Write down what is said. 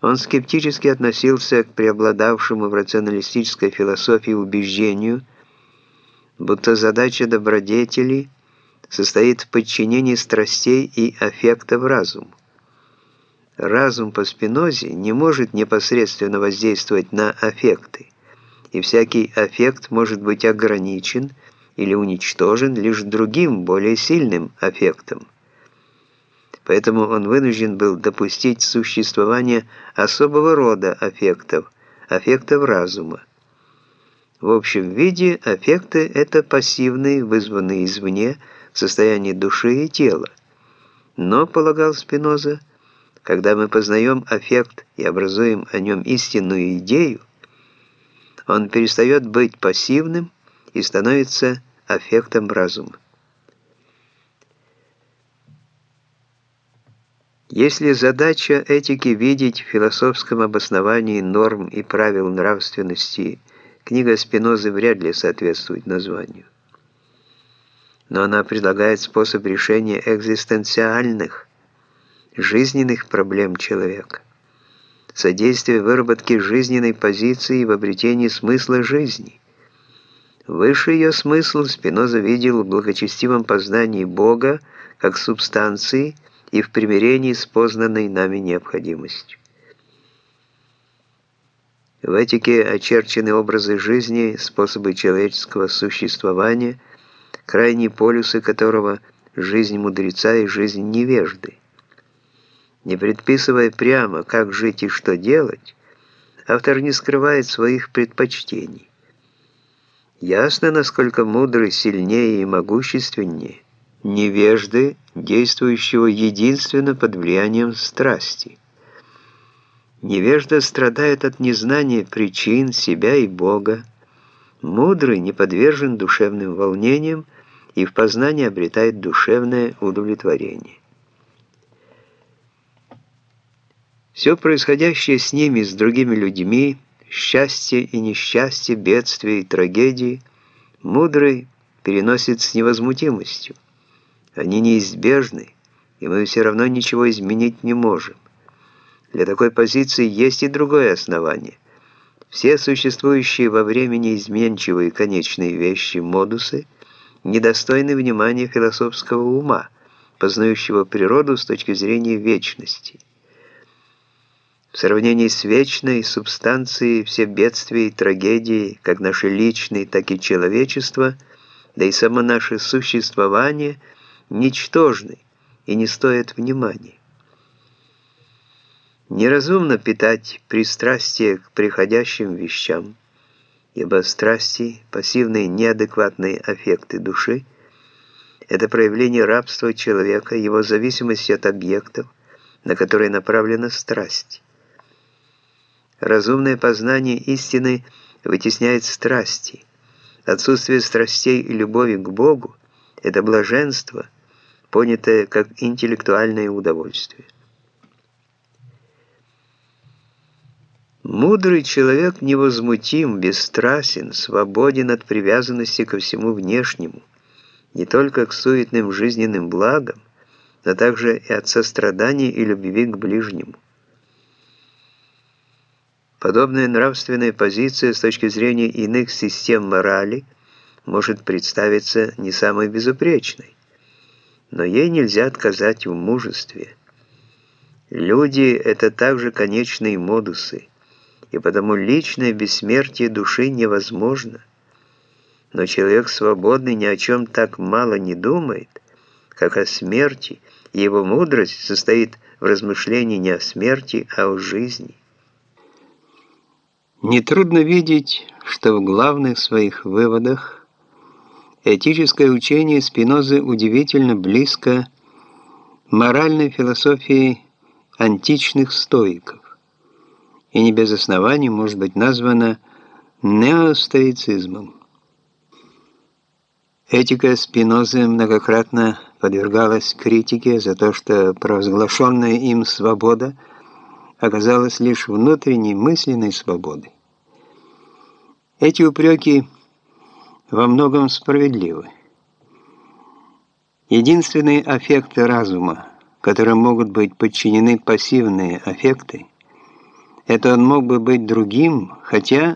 Он скептически относился к преобладавшему в рационалистической философии убеждению, будто задача добродетели состоит в подчинении страстей и аффектов разуму. Разум по Спинозе не может непосредственно воздействовать на аффекты, и всякий аффект может быть ограничен или уничтожен лишь другим, более сильным аффектом. Поэтому он вынужден был допустить существование особого рода аффектов, аффектов разума. В общем виде аффекты – это пассивные, вызванные извне, состояние души и тела. Но, полагал Спиноза, когда мы познаем аффект и образуем о нем истинную идею, он перестает быть пассивным и становится аффектом разума. Если задача этики видеть в философском обосновании норм и правил нравственности, книга Спинозы вряд ли соответствует названию. Но она предлагает способ решения экзистенциальных, жизненных проблем человека, содействие выработке жизненной позиции в обретении смысла жизни. Выше ее смысл Спиноза видел в благочестивом познании Бога как субстанции и в примирении с познанной нами необходимостью. В этике очерчены образы жизни, способы человеческого существования, крайние полюсы которого – жизнь мудреца и жизнь невежды. Не предписывая прямо, как жить и что делать, автор не скрывает своих предпочтений. Ясно, насколько мудрый сильнее и могущественнее невежды, действующего единственно под влиянием страсти. Невежда страдает от незнания причин себя и Бога, мудрый не подвержен душевным волнениям и в познании обретает душевное удовлетворение. Все происходящее с ними, с другими людьми, счастье и несчастье, бедствия и трагедии, мудрый переносит с невозмутимостью. Они неизбежны, и мы все равно ничего изменить не можем. Для такой позиции есть и другое основание. Все существующие во времени изменчивые конечные вещи, модусы, недостойны внимания философского ума, познающего природу с точки зрения вечности. В сравнении с вечной субстанцией все бедствия и трагедии, как наши личные, так и человечество, да и само наше существование, ничтожны и не стоят внимания. Неразумно питать пристрастие к приходящим вещам, ибо страсти, пассивные неадекватные аффекты души – это проявление рабства человека, его зависимости от объектов, на которые направлена страсть. Разумное познание истины вытесняет страсти. Отсутствие страстей и любови к Богу – это блаженство, понятое как интеллектуальное удовольствие. Мудрый человек невозмутим, бесстрастен, свободен от привязанности ко всему внешнему, не только к суетным жизненным благам, но также и от сострадания и любви к ближнему. Подобная нравственная позиция с точки зрения иных систем морали может представиться не самой безупречной, но ей нельзя отказать в мужестве. Люди – это также конечные модусы, и потому личное бессмертие души невозможно. Но человек свободный ни о чем так мало не думает, как о смерти, и его мудрость состоит в размышлении не о смерти, а о жизни. Нетрудно видеть, что в главных своих выводах этическое учение Спинозы удивительно близко моральной философии античных стоиков и не без оснований может быть названо неостоицизмом. Этика Спинозы многократно подвергалась критике за то, что провозглашенная им свобода – оказалась лишь внутренней мысленной свободой. Эти упреки во многом справедливы. Единственные аффекты разума, которым могут быть подчинены пассивные аффекты, Это он мог бы быть другим, хотя